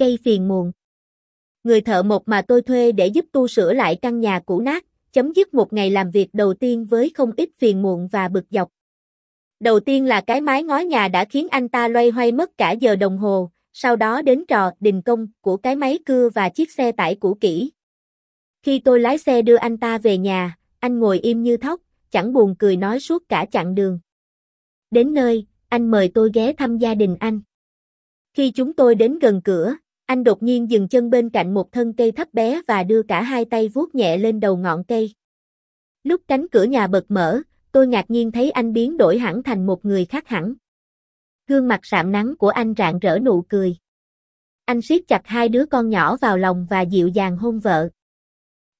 cây phiền muộn. Người thợ một mà tôi thuê để giúp tu sửa lại căn nhà cũ nát, chấm dứt một ngày làm việc đầu tiên với không ít phiền muộn và bực dọc. Đầu tiên là cái mái ngói nhà đã khiến anh ta loay hoay mất cả giờ đồng hồ, sau đó đến trò đình công của cái máy cưa và chiếc xe tải cũ kỹ. Khi tôi lái xe đưa anh ta về nhà, anh ngồi im như thóc, chẳng buồn cười nói suốt cả chặng đường. Đến nơi, anh mời tôi ghé thăm gia đình anh. Khi chúng tôi đến gần cửa, anh đột nhiên dừng chân bên cạnh một thân cây thấp bé và đưa cả hai tay vuốt nhẹ lên đầu ngọn cây. Lúc cánh cửa nhà bật mở, tôi ngạc nhiên thấy anh biến đổi hẳn thành một người khác hẳn. Gương mặt sạm nắng của anh rạng rỡ nụ cười. Anh siết chặt hai đứa con nhỏ vào lòng và dịu dàng hôn vợ.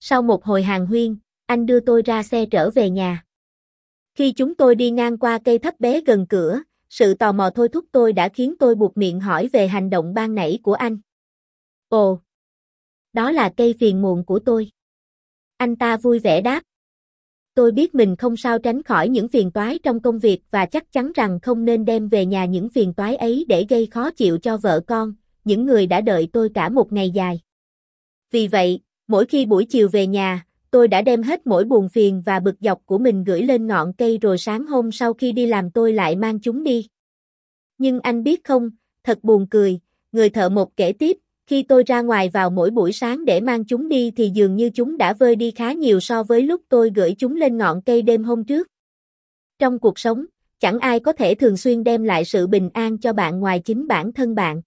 Sau một hồi hàng huyên, anh đưa tôi ra xe trở về nhà. Khi chúng tôi đi ngang qua cây thấp bé gần cửa, sự tò mò thôi thúc tôi đã khiến tôi buộc miệng hỏi về hành động ban nãy của anh. Ồ, đó là cây phiền muộn của tôi. Anh ta vui vẻ đáp. Tôi biết mình không sao tránh khỏi những phiền toái trong công việc và chắc chắn rằng không nên đem về nhà những phiền toái ấy để gây khó chịu cho vợ con, những người đã đợi tôi cả một ngày dài. Vì vậy, mỗi khi buổi chiều về nhà, tôi đã đem hết mỗi buồn phiền và bực dọc của mình gửi lên ngọn cây rồi sáng hôm sau khi đi làm tôi lại mang chúng đi. Nhưng anh biết không, thật buồn cười, người thợ một kể tiếp, khi tôi ra ngoài vào mỗi buổi sáng để mang chúng đi thì dường như chúng đã vơi đi khá nhiều so với lúc tôi gửi chúng lên ngọn cây đêm hôm trước. Trong cuộc sống, chẳng ai có thể thường xuyên đem lại sự bình an cho bạn ngoài chính bản thân bạn.